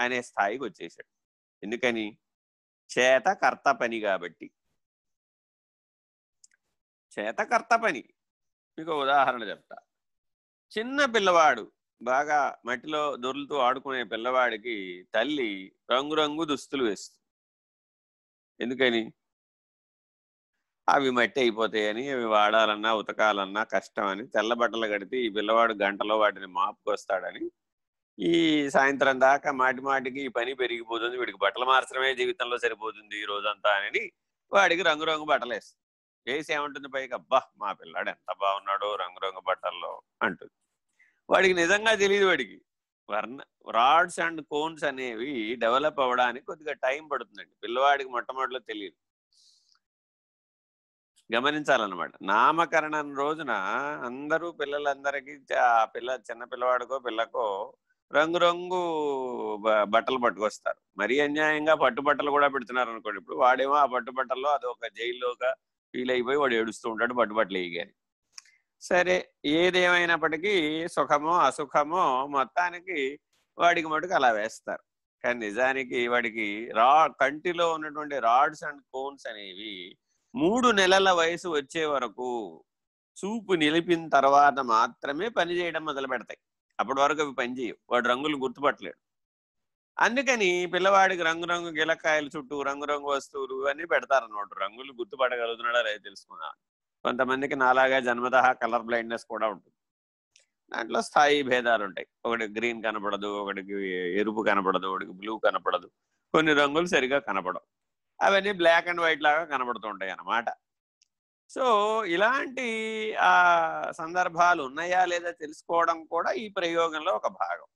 అనే స్థాయికి వచ్చేసాడు. ఎందుకని? చేత కర్త పని కాబట్టి. చేత కర్త పని. మీకు ఉదాహరణ చెప్తా. చిన్న పిల్లవాడు బాగా మట్టిలో దొర్లుతూ ఆడుకునే పిల్లవాడికి తల్లి రంగురంగు దుస్తులు వేస్తుంది. ఎందుకని? అవి మట్టి అయిపోతాయని అవి వాడాలన్నా ఉతకాలన్నా కష్టం అని తెల్ల బట్టలు కడితే ఈ పిల్లవాడు గంటలో వాటిని మాపుకొస్తాడని ఈ సాయంత్రం దాకా మాటి మాటికి ఈ పని పెరిగిపోతుంది. వీడికి బట్టలు మార్చడమే జీవితంలో సరిపోతుంది ఈ రోజంతా అని వాడికి రంగురంగు బట్టలు వేస్తుంది వేసి ఏమంటుంది పైకి? అబ్బా మా పిల్లాడు ఎంత బాగున్నాడో రంగురంగు బట్టల్లో అంటుంది. వాడికి నిజంగా తెలియదు వాడికి. వర్ణ రాడ్స్ అండ్ కోన్స్ అనేవి డెవలప్ అవ్వడానికి కొద్దిగా టైం పడుతుందండి. పిల్లవాడికి మొట్టమొదటిలో తెలియదు గమనించాలన్నమాట. నామకరణం రోజున అందరూ పిల్లలందరికీ ఆ పిల్ల చిన్న పిల్లవాడికో పిల్లకో రంగురంగు బట్టలు పట్టుకొస్తారు. మరీ అన్యాయంగా పట్టుబట్టలు కూడా పెడుతున్నారు అనుకోండి ఇప్పుడు వాడేమో ఆ పట్టుబట్టల్లో అది ఒక జైల్లోగా ఫీల్ అయిపోయి వాడు ఏడుస్తూ ఉంటాడు పట్టుబట్టలు వేయగాని. సరే ఏదేమైనప్పటికీ సుఖమో అసుఖమో మొత్తానికి వాడికి మటుకు అలా వేస్తారు. కానీ నిజానికి వాడికి రా కంటిలో ఉన్నటువంటి రాడ్స్ అండ్ కోన్స్ అనేవి మూడు నెలల వయసు వచ్చే వరకు చూపు నిలిపిన తర్వాత మాత్రమే పని చేయడం మొదలు పెడతాయి అప్పటి వరకు అవి పనిచేయవు వాడు రంగులు గుర్తుపట్టలేడు. అందుకని పిల్లవాడికి రంగురంగు గిలకాయలు చుట్టూ రంగురంగు వస్తువులు అన్నీ పెడతారన్నమాట. రంగులు గుర్తుపట్టగలుగుతున్నాడా లేదా తెలుసుకున్నాను కొంతమందికి నాలాగా జన్మత కలర్ బ్లైండ్నెస్ కూడా ఉంటుంది. దాంట్లో స్థాయి భేదాలు ఉంటాయి. ఒకటి గ్రీన్ కనపడదు ఒకటికి ఎరుపు కనపడదు ఒకటికి బ్లూ కనపడదు. కొన్ని రంగులు సరిగా కనపడవు. అవన్నీ బ్లాక్ అండ్ వైట్ లాగా కనబడుతుంటాయి అన్నమాట సో ఇలాంటి ఆ సందర్భాలు ఉన్నాయా లేదా తెలుసుకోవడం కూడా ఈ ప్రయోగంలో ఒక భాగం.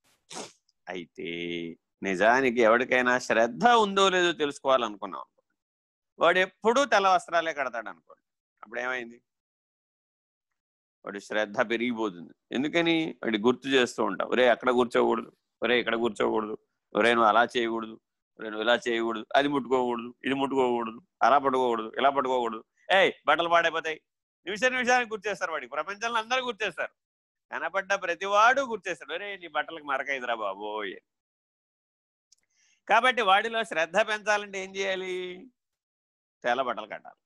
అయితే నిజానికి ఎవరికైనా శ్రద్ధ ఉందో లేదో తెలుసుకోవాలనుకున్నాం వాడు ఎప్పుడూ తెల్ల వస్త్రాలే కడతాడు అనుకోండి. అప్పుడు ఏమైంది? వాడి శ్రద్ధ పెరిగిపోతుంది. ఎందుకని? వాడి గుర్తు చేస్తూ ఉంటావు ఒరే అక్కడ కూర్చోకూడదు. ఒరే ఇక్కడ కూర్చోకూడదు. ఒరే నువ్వు అలా చేయకూడదు. ఒరే నువ్వు ఇలా చేయకూడదు. అది ముట్టుకోకూడదు. ఇది ముట్టుకోకూడదు. అలా పట్టుకోకూడదు. ఇలా పట్టుకోకూడదు. ఏయ్ బట్టలు పాడైపోతాయి. నిమిష నిమిషానికి గుర్తేస్తారు వాడికి. ప్రపంచంలో అందరూ గుర్తేస్తారు కనపడ్డ ప్రతివాడు గుర్తేస్తాడు అరే నీ బట్టలకు మరకైదురా బాబోయ్. కాబట్టి వాడిలో శ్రద్ధ పెంచాలంటే ఏం చేయాలి? తెల్ల బట్టలు కట్టాలి.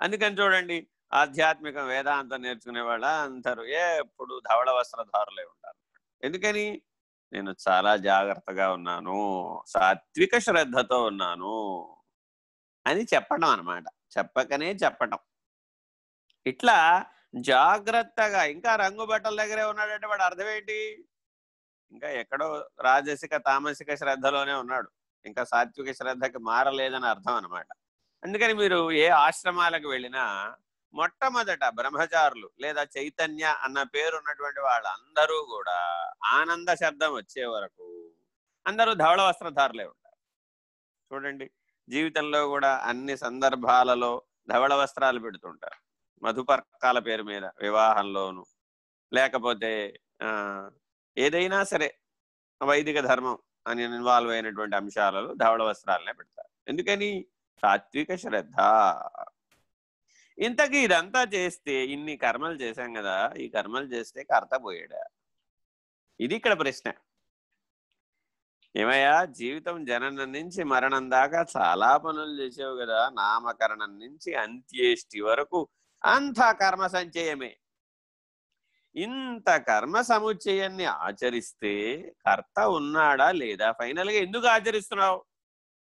అందుకని చూడండి ఆధ్యాత్మిక వేదాంతం నేర్చుకునే వాళ్ళ అందరూ ఎప్పుడు ధవళ వస్త్రధారులే ఉంటారు. ఎందుకని? నేను చాలా జాగ్రత్తగా ఉన్నాను. సాత్విక శ్రద్ధతో ఉన్నాను. అని చెప్పడం అనమాట చెప్పకనే చెప్పటం. ఇట్లా జాగ్రత్తగా ఇంకా రంగు బట్టల దగ్గరే ఉన్నాడంటే వాడు అర్థం ఏంటి? ఇంకా ఎక్కడో రాజసిక తామసిక శ్రద్ధలోనే ఉన్నాడు. ఇంకా సాత్విక శ్రద్ధకి మారలేదని అర్థం అనమాట అందుకని మీరు ఏ ఆశ్రమాలకు వెళ్ళినా మొట్టమొదట బ్రహ్మచారులు లేదా చైతన్య అన్న పేరు ఉన్నటువంటి వాళ్ళందరూ కూడా ఆనంద శబ్దం వచ్చే వరకు అందరూ ధవళ వస్త్రధారులే ఉంటారు. చూడండి. జీవితంలో కూడా అన్ని సందర్భాలలో ధవళ వస్త్రాలు పెడుతుంటారు. మధుపర్కాల పేరు మీద వివాహంలోను లేకపోతే ఏదైనా సరే వైదిక ధర్మం అని ఇన్వాల్వ్ అయినటువంటి అంశాలలో ధవళ వస్త్రాలనే పెడతారు. ఎందుకని? సాత్విక శ్రద్ధ. ఇంతకీ ఇదంతా చేస్తే ఇన్ని కర్మలు చేశాం కదా ఈ కర్మలు చేస్తే కర్త పోయాడా? ఇది ఇక్కడ ప్రశ్న. ఏమయ్యా? జీవితం జననం నుంచి మరణం దాకా చాలా పనులు చేసావు కదా! నామకరణం నుంచి అంత్యేష్టి వరకు అంతా కర్మ సంచయమే. ఇంత కర్మ సముచ్చయాన్ని ఆచరిస్తే కర్త ఉన్నాడా లేదా? ఫైనల్గా ఎందుకు ఆచరిస్తున్నావు?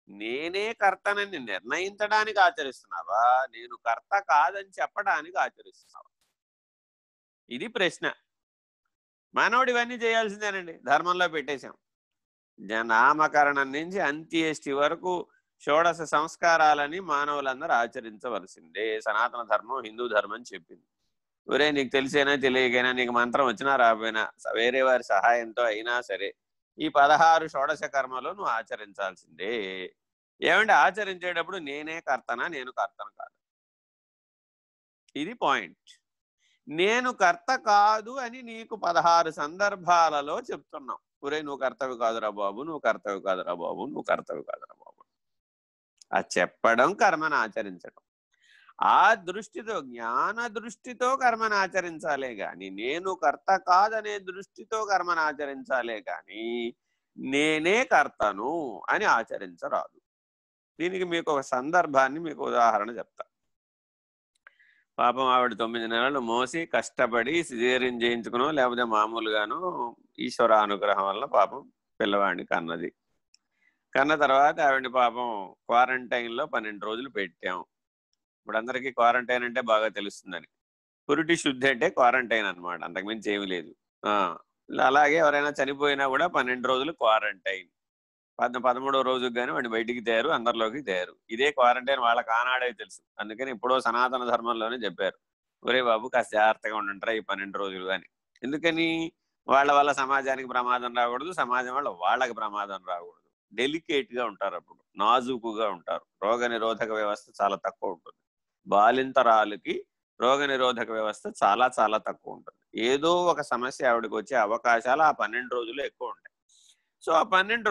నేనే కర్తనని నిర్ణయించడానికి ఆచరిస్తున్నావా? నేను కర్త కాదని చెప్పడానికి ఆచరిస్తున్నావా? ఇది ప్రశ్న. మానవుడు ఇవన్నీ చేయాల్సిందేనండి. ధర్మంలో పెట్టేశాం. నామకరణం నుంచి అంత్యేష్టి వరకు షోడశ సంస్కారాలని మానవులందరూ ఆచరించవలసిందే. సనాతన ధర్మం హిందూ ధర్మం చెప్పింది. ఒరే నీకు తెలిసేనా తెలియకైనా నీకు మంత్రం వచ్చినా రాబోయినా వేరే వారి సహాయంతో అయినా సరే ఈ పదహారు షోడశ కర్మలు నువ్వు ఆచరించాల్సిందే. ఏమంటే ఆచరించేటప్పుడు నేనే కర్తనా నేను కర్తను కాదు. ఇది పాయింట్. నేను కర్త కాదు అని నీకు పదహారు సందర్భాలలో చెప్తున్నావు ఒరే నువ్వు కర్తవ్యం కాదురా బాబు నువ్వు కర్తవ్యం కాదురా బాబు నువ్వు కర్తవ్యం కాదురా బాబు. ఆ చెప్పడం కర్మను ఆచరించడం. ఆ దృష్టితో జ్ఞాన దృష్టితో కర్మను ఆచరించాలే గాని నేను కర్త కాదనే దృష్టితో కర్మను ఆచరించాలే గాని నేనే కర్తను అని ఆచరించరాదు. దీనికి మీకు ఒక సందర్భాన్ని మీకు ఉదాహరణ చెప్తా. పాపం ఆవిడ తొమ్మిది నెలలు మోసి కష్టపడి సిజేరియన్ చేయించుకునో లేకపోతే మామూలుగాను ఈశ్వర అనుగ్రహం వల్ల పాపం పిల్లవాడిని కన్నది. కన్న తర్వాత ఆవిడ పాపం క్వారంటైన్లో పన్నెండు రోజులు పెట్టాం. ఇప్పుడు అందరికీ క్వారంటైన్ అంటే బాగా తెలుస్తుందని. పురిటి శుద్ధి అంటే క్వారంటైన్ అనమాట అంతకుమించి ఏమి లేదు. అలాగే ఎవరైనా చనిపోయినా కూడా పన్నెండు రోజులు క్వారంటైన్. పద పదమూడో రోజుకి కానీ వాడిని బయటికి తేరు అందరిలోకి తేరు. ఇదే క్వారంటైన్ వాళ్ళకి ఆనాడే తెలుసు. అందుకని ఇప్పుడో సనాతన ధర్మంలోనే చెప్పారు. ఒరే బాబు కాస్త జాగ్రత్తగా ఉండంటారా ఈ పన్నెండు రోజులు కానీ ఎందుకని? వాళ్ళ వల్ల సమాజానికి ప్రమాదం రాకూడదు సమాజం వల్ల వాళ్ళకి ప్రమాదం రాకూడదు. డెలికేట్గా ఉంటారు అప్పుడు. నాజుకుగా ఉంటారు. రోగ నిరోధక వ్యవస్థ చాలా తక్కువ ఉంటుంది. బాలింతరాలకి రోగ నిరోధక వ్యవస్థ చాలా చాలా తక్కువ ఉంటుంది. ఏదో ఒక సమస్య ఆవిడకి వచ్చే అవకాశాలు ఆ పన్నెండు రోజులు ఎక్కువ ఉంటాయి. సో ఆ పన్నెండు రోజులు